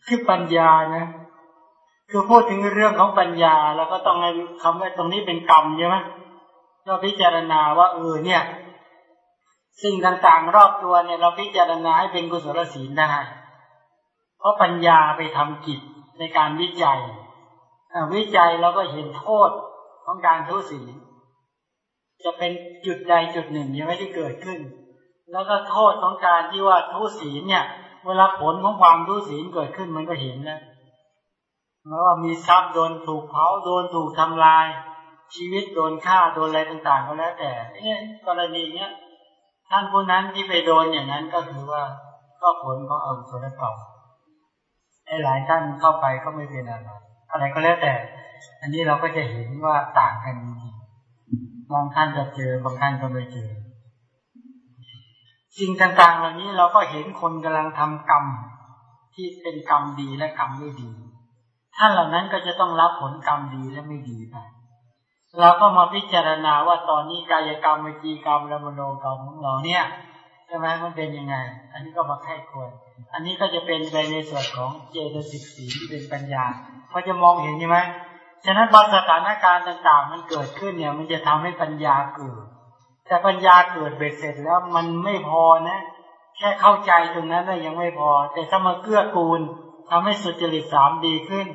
คือปัญญานะคือพูดถึงเรื่องของปัญญาแล้วก็ต้องให้คำว่าตรงนี้เป็นกรรมใช่ไหมเราพิจารณาว่าเออเนี่ย สิ่งต่างๆรอบตัวเนี่ย เราพิจารณาให้เป็นกุศลศีลได้ เพราะปัญญาไปทำกิจในการวิจัยวิจัยเราก็เห็นโทษของการทุศีลจะเป็นจุดใดจุดหนึ่งยังไม่ได้เกิดขึ้น แล้วก็โทษของการที่ว่าทุศีลเนี่ย เวลาผลของความทุศีลเกิดขึ้นมันก็เห็นแล้วว่ามีทรัพย์โดนถูกเผาโดนถูกทำลาย ชีวิตโดนฆ่าโดนอะไรต่างๆ ก็แล้วแต่เนี่ยกรณีเนี้ยท่านผู้นั้นที่ไปโดนอย่างนั้นก็คือว่าก็ผลของอาวุธกรรมไอ้หลายท่านเข้าไปก็ไม่เป็นอะไรอะไรก็แล้วแต่ อันนี้เราก็จะเห็นว่าต่างกันจริงบางท่านจะเจอบางท่านก็ไม่เจอ สิ่งต่างๆ เหล่านี้เราก็เห็นคนกำลังทำกรรมที่เป็นกรรมดีและกรรมไม่ดี ท่านเหล่านั้นก็จะต้องรับผลกรรมดีและไม่ดีไปเราก็มาพิจารณาว่าตอนนี้กายกรรมวิจีกรรมและมโนกรรมของเราเนี่ยใช่ไหมมันเป็นยังไง อันนี้ก็มาไข้ควร อันนี้ก็จะเป็นไปในส่วนของเจตสิกสีที่เป็นปัญญาเขาจะมองเห็นใช่ไหมฉะนั้นบางสถานการณ์ต่างๆ มันเกิดขึ้นเนี่ย มันจะทำให้ปัญญาเกิด แต่ปัญญาเกิดเบ็ดเสร็จแล้วมันไม่พอนะ แค่เข้าใจตรงนั้นน่ยังไม่พอ แต่ถ้ามาเกื้อกูลทำให้สุจริตสามดีขึ้น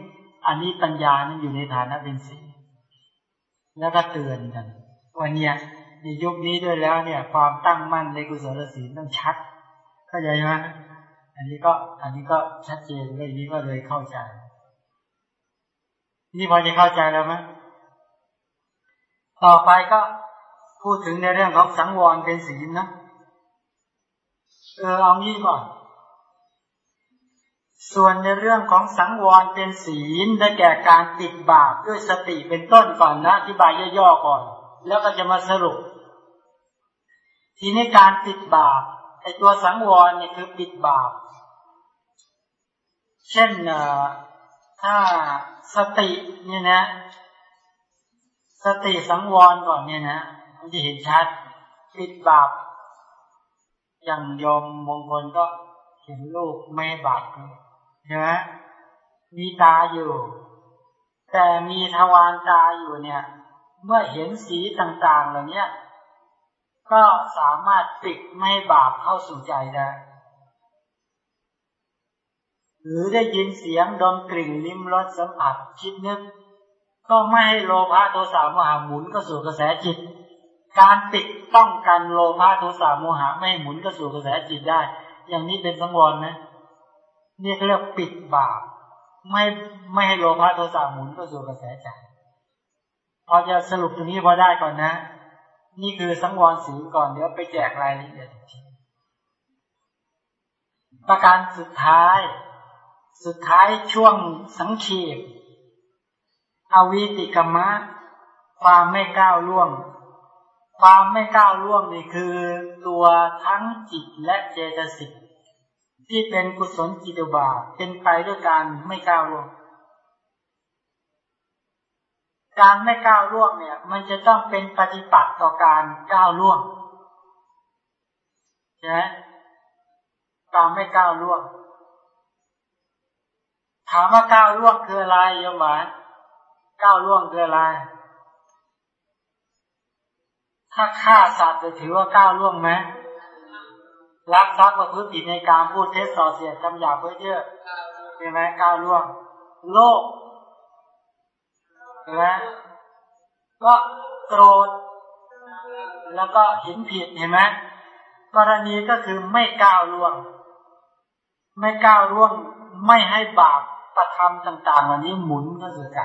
อันนี้ปัญญานั้นอยู่ในฐานะเป็นสีแล้วก็เตือนกันวันเนี้ยในยุคนี้ด้วยแล้วเนี่ย ความตั้งมั่นในกุศลศีลต้องชัด เข้าใจไหมอันนี้ก็ อันนี้ก็ชัดเจนเลยนี้ก็เลยเข้าใจ นี่พอจะเข้าใจแล้วไหมต่อไปก็ พูดถึงในเรื่องของสังวรเป็นศีลนะ เออเอางี้ก่อน ส่วนในเรื่องของสังวรเป็นศีลได้แก่การปิดบาปด้วยสติเป็นต้นก่อนนะอธิบายย่อๆก่อน แล้วก็จะมาสรุป ทีนี้การปิดบาปไอตัวสังวรเนี่ยคือปิดบาป เช่นถ้าสติเนี่ยนะ สติสังวรก่อนเนี่ยนะ มันจะเห็นชัดปิดบาปอย่างยอมมงคลก็เห็นลูกไม่บาปใช่ไหมมีตาอยู่ แต่มีทวารตาอยู่เนี่ย เมื่อเห็นสีต่างๆเหล่านี้ก็สามารถปิดไม่บาปเข้าสู่ใจได้หรือได้ยินเสียงดมกลิ่นลิ้มรสสัมผัสคิดนึก ก็ไม่ให้โลภะโทสะโมหะหมุนก็สู่กระแสจิต การปิดป้องกันโลภะโทสะโมหะไม่หมุนก็สู่กระแสจิตได้ อย่างนี้เป็นสังวรนะนี่เรียกปิดบาปไม่ไม่ให้โลภะโทสะหมุนก็สู่กระแสใจพอจะสรุปตรงนี้พอได้ก่อนนะ นี่คือสังวรศีลก่อนเดี๋ยวไปแจกรายละเอียดประการสุดท้าย สุดท้ายช่วงสังเขปอวิติกรรมะ ความไม่ก้าวล่วง ความไม่ก้าวล่วงนี่คือตัวทั้งจิตและเจตสิกที่เป็นกุศลจิตบาเป็นไปด้วยการไม่ก้าวล่วง การไม่ก้าวล่วงเนี่ย มันจะต้องเป็นปฏิปักษ์ต่อการก้าวล่วงใช่ไหมการไม่ก้าวล่วง ถามว่าก้าวล่วงคืออะไรโยมหวานก้าวล่วงคืออะไร ถ้าฆ่าสัตว์จะถือว่าก้าวล่วงไหมรักทรัพย์ประพฤติในการพูดเท็จส่อเสียดคำหยาบเพื่อเชื่อเห็นไหมก้าวล่วง โลกเห็นไหมก็โกรธ แล้วก็เห็นผิดเห็นไหมกรณีก็คือไม่ก้าวล่วง ไม่ก้าวล่วง ไม่ให้บาปประทำต่างๆเหล่านี้หมุนก็คือใจ